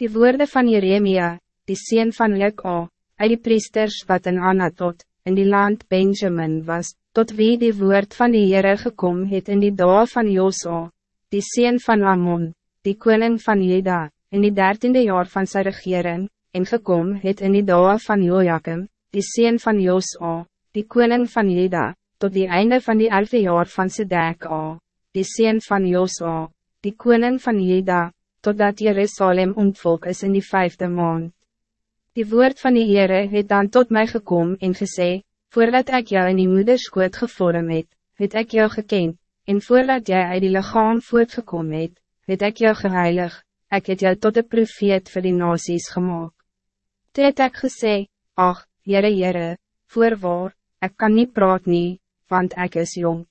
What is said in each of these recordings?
Die woorden van Jeremia, die sien van Leka, uit die priesters wat in Anatot, in die land Benjamin was, tot wie die woord van die Heere gekom het in die dag van Josa, die sien van Amon, die koning van Jeda, in die dertiende jaar van sy regering, en gekom het in die dag van Joachim, die sien van Josa, die koning van Jeda, tot die einde van die elfde jaar van Sedeka, die sien van Josa, die koning van Jeda, totdat Jerusalem ontvolk is in die vijfde maand. Die woord van die Heere het dan tot mij gekomen en gesê, voordat ik jou in die moederskoot gevorm het, het ek jou gekend, en voordat jij uit die lichaam voortgekom het, het ek jou geheilig, ek het jou tot de profeet vir die nasies gemaakt. Toe het ek gesê, ach, Heere Heere, voorwaar, ik kan niet praat nie, want ik is jong.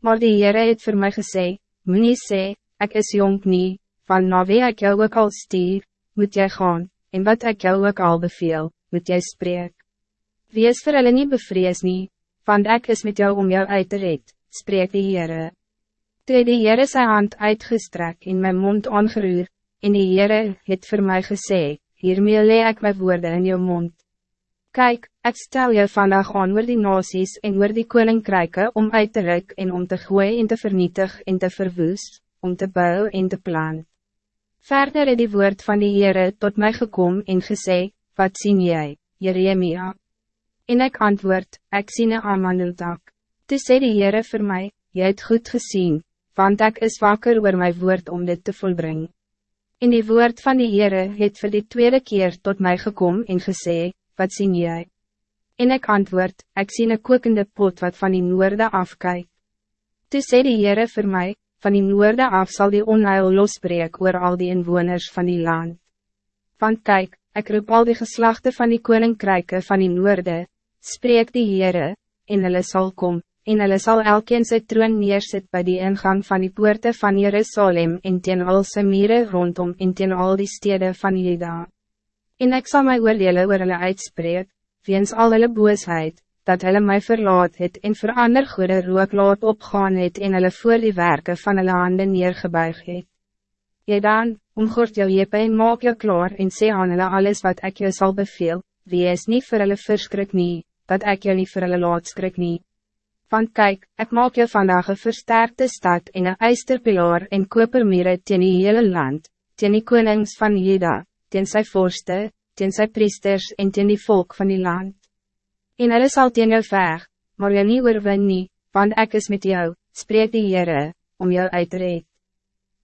Maar die Heere het voor mij gesê, moet nie sê, ek is jong nie, van na wie ek jou ook al stuur, moet jy gaan, en wat ek jou ook al beveel, moet jy spreek. Wees vir hulle nie bevrees nie, want ek is met jou om jou uit te red, spreek die Heere. Toe die Heere sy hand uitgestrek en mijn mond aangeroer, en die Heere het vir my gesê, hiermee lee ek my woorden in jou mond. Kijk, ik stel je vandaag aan oor die nasies en oor die koninkryke om uit te ruk en om te gooien en te vernietig en te verwoes, om te bouwen en te plant. Verder het die woord van die Heere tot mij gekom en gesê, wat zien jij, Jeremia? En ik antwoord, ik zie een amandeldak. Toe sê die Heere vir my, jy het goed gezien, want ik is wakker oor my woord om dit te volbrengen. In die woord van die Heere het vir die tweede keer tot mij gekom en gesê, wat zien jij? En ik antwoord, ik zie een kokende pot wat van die noorde afkijkt. Toe sê die Heere vir my, van die noorde af zal die onheil losbreek oor al die inwoners van die land. Want kijk, ik roep al die geslachten van die koninkryke van die noorde, spreek die Heere, en hulle sal kom, en hulle sal elkeen sy troon neersit bij die ingang van die poorte van Jerusalem en teen al sy mire rondom en teen al die steden van Juda. En ik zal my oordele oor hulle uitspreek, weens al hulle boosheid, dat hulle mij verlaat het en vir ander goede rook laat opgaan het en hulle voor die werken van hulle handen neergebuig het. Jy dan, omgort jou jepe en maak jou klaar en sê aan hulle alles wat ik jou zal beveel, wie is niet vir hulle verskrik nie, dat ik jou niet vir hulle laat skrik nie. Want kijk, ik maak jou vandaag een versterkte stad en een eisterpilaar en kopermere teen die hele land, teen die konings van Jeda, teen sy vorste, teen sy priesters en teen die volk van die land. En hulle sal teen jou veg, maar jy nie oorwin nie, want ek is met jou, spreek die Heere, om jou uit te red.